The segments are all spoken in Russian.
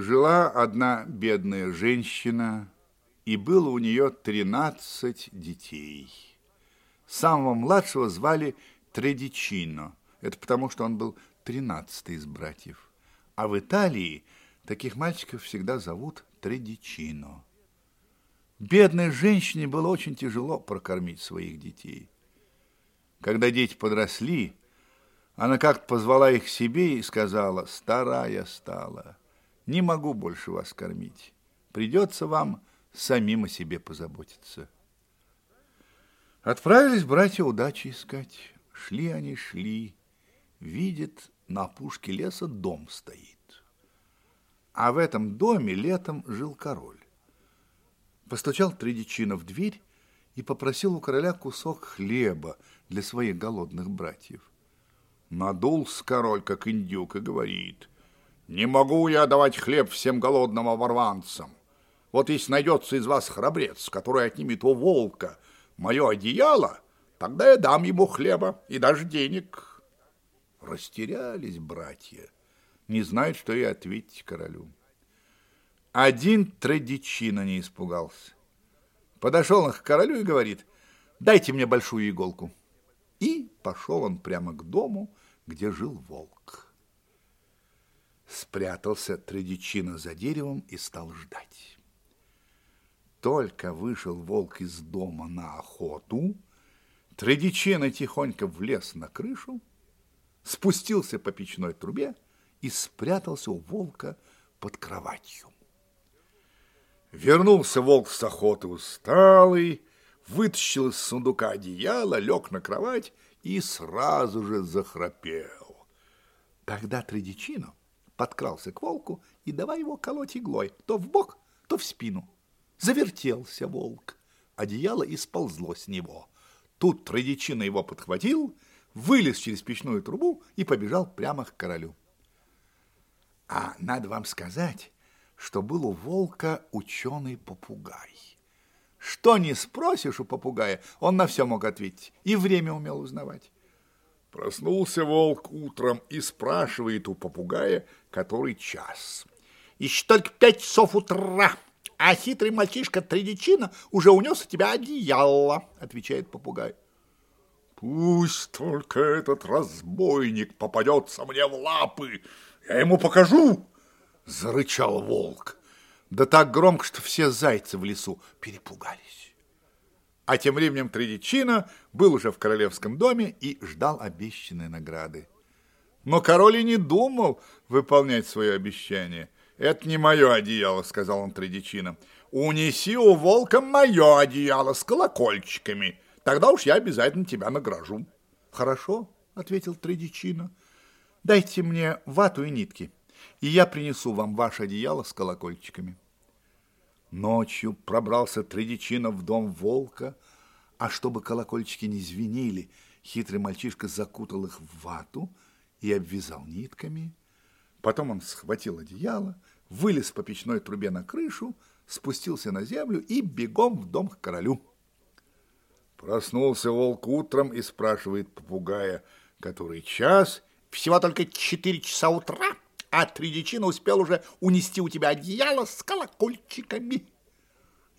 Жила одна бедная женщина, и было у нее тринадцать детей. Самого младшего звали Тредичино. Это потому, что он был тринадцатый из братьев. А в Италии таких мальчиков всегда зовут Тредичино. Бедной женщине было очень тяжело прокормить своих детей. Когда дети подросли, она как-то позвала их к себе и сказала, «Старая стала, не могу больше вас кормить. Придется вам самим о себе позаботиться». Отправились братья удачи искать. Шли они, шли. Видят, на опушке леса дом стоит. А в этом доме летом жил король. Постучал Тридичина в дверь и попросил у короля кусок хлеба для своих голодных братьев. Надулся король, как индюк, и говорит, «Не могу я давать хлеб всем голодным оборванцам. Вот если найдется из вас храбрец, который отнимет у волка мое одеяло, тогда я дам ему хлеба и даже денег». Растерялись братья, не знают, что и ответить королю. Один Традичина не испугался. Подошел он к королю и говорит, дайте мне большую иголку. И пошел он прямо к дому, где жил волк. Спрятался Традичина за деревом и стал ждать. Только вышел волк из дома на охоту, Традичина тихонько влез на крышу, спустился по печной трубе и спрятался у волка под кроватью. Вернулся волк с охоты усталый, вытащил из сундука одеяло, лег на кровать и сразу же захрапел. Тогда Тредичино подкрался к волку и давай его колоть иглой, то в бок, то в спину. Завертелся волк, одеяло и сползло с него. Тут Тредичино его подхватил, вылез через печную трубу и побежал прямо к королю. А надо вам сказать, что был у волка ученый-попугай. Что не спросишь у попугая, он на все мог ответить и время умел узнавать. Проснулся волк утром и спрашивает у попугая, который час. Еще только пять часов утра, а хитрый мальчишка Тридичина уже унес у тебя одеяло, отвечает попугай. Пусть только этот разбойник попадется мне в лапы, я ему покажу, зарычал волк. Да так громко, что все зайцы в лесу перепугались. А тем временем Тридичина был уже в королевском доме и ждал обещанной награды. Но король и не думал выполнять свое обещание. «Это не мое одеяло», — сказал он Тридичина. «Унеси у волка мое одеяло с колокольчиками. Тогда уж я обязательно тебя награжу». «Хорошо», — ответил Тридичина. «Дайте мне вату и нитки» и я принесу вам ваше одеяло с колокольчиками. Ночью пробрался Тредичинов в дом волка, а чтобы колокольчики не звенели, хитрый мальчишка закутал их в вату и обвязал нитками. Потом он схватил одеяло, вылез по печной трубе на крышу, спустился на землю и бегом в дом к королю. Проснулся волк утром и спрашивает попугая, который час, всего только четыре часа утра, а Тридичина успел уже унести у тебя одеяло с колокольчиками.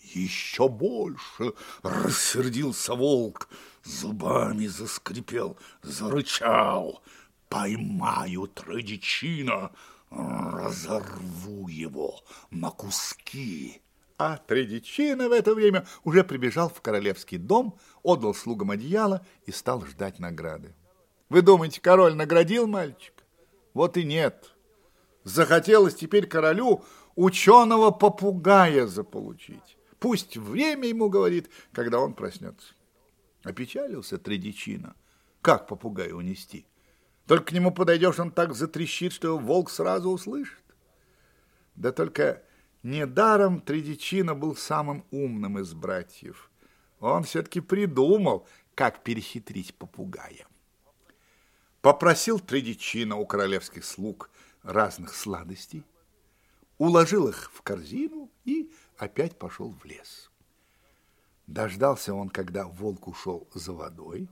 Еще больше рассердился волк, зубами заскрипел, зарычал. Поймаю Тридичина, разорву его на куски. А Тридичина в это время уже прибежал в королевский дом, отдал слугам одеяло и стал ждать награды. Вы думаете, король наградил мальчика? Вот и нет. Захотелось теперь королю ученого попугая заполучить. Пусть время ему говорит, когда он проснется. Опечалился Тредичина. Как попугая унести? Только к нему подойдешь, он так затрещит, что волк сразу услышит. Да только недаром Тредичина был самым умным из братьев. Он все-таки придумал, как перехитрить попугая. Попросил Тредичина у королевских слуг разных сладостей, уложил их в корзину и опять пошел в лес. Дождался он, когда волк ушел за водой,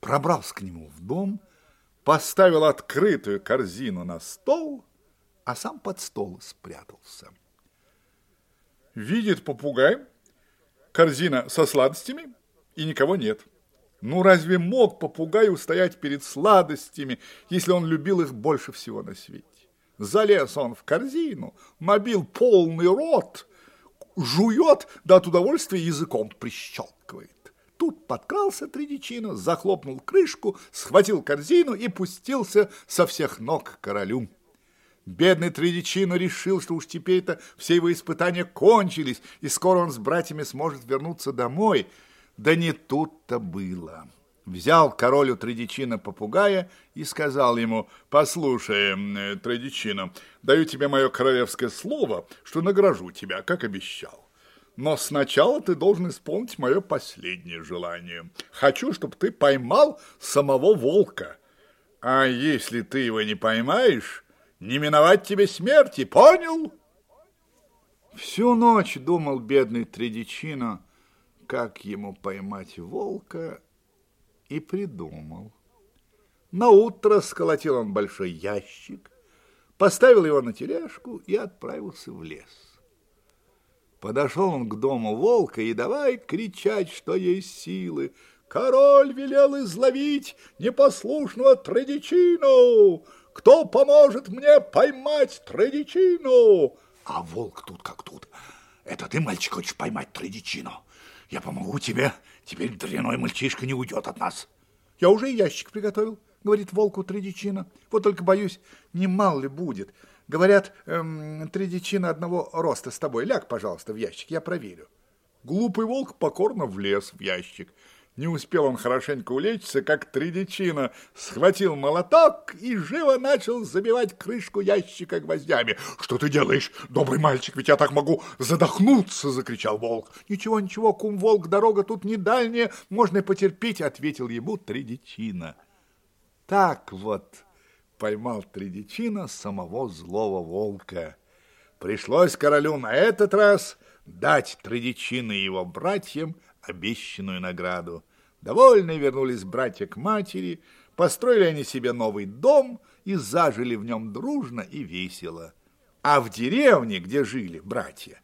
пробрался к нему в дом, поставил открытую корзину на стол а сам под стол спрятался. Видит попугай, корзина со сладостями, и никого нет. Ну, разве мог попугай устоять перед сладостями, если он любил их больше всего на свете? Залез он в корзину, набил полный рот, жует, да от удовольствия языком прищелкивает. Тут подкрался Тридичино, захлопнул крышку, схватил корзину и пустился со всех ног к королю. Бедный Тридичино решил, что уж теперь-то все его испытания кончились, и скоро он с братьями сможет вернуться домой. Да не тут-то было. Взял король у Тридичина попугая и сказал ему, «Послушай, э, Тридичино, даю тебе мое королевское слово, что награжу тебя, как обещал. Но сначала ты должен исполнить мое последнее желание. Хочу, чтобы ты поймал самого волка. А если ты его не поймаешь, не миновать тебе смерти, понял? Всю ночь думал бедный Тридичино, как ему поймать волка, и придумал. На утро сколотил он большой ящик, поставил его на тележку и отправился в лес. Подошел он к дому волка и давай кричать, что есть силы. Король велел изловить непослушного Традичину. Кто поможет мне поймать Традичину? А волк тут как тут. Это ты, мальчик, хочешь поймать Традичину? Я помогу тебе. Теперь дряной мальчишка не уйдет от нас. Я уже ящик приготовил, говорит волку Традичина. Вот только боюсь, не мало ли будет. Говорят, эм, три дичина одного роста с тобой. Ляг, пожалуйста, в ящик, я проверю. Глупый волк покорно влез в ящик. Не успел он хорошенько улечься, как Тридичина схватил молоток и живо начал забивать крышку ящика гвоздями. «Что ты делаешь, добрый мальчик, ведь я так могу задохнуться!» — закричал волк. «Ничего, ничего, кум-волк, дорога тут не дальняя, можно потерпеть», — ответил ему Тридичина. Так вот поймал Тридичина самого злого волка. Пришлось королю на этот раз дать Тридичина и его братьям обещанную награду. Довольные вернулись братья к матери, построили они себе новый дом и зажили в нем дружно и весело. А в деревне, где жили братья,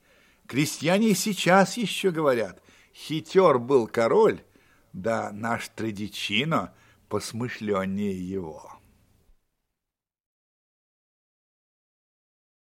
крестьяне сейчас еще говорят, хитер был король, да наш Традичино посмышленнее его.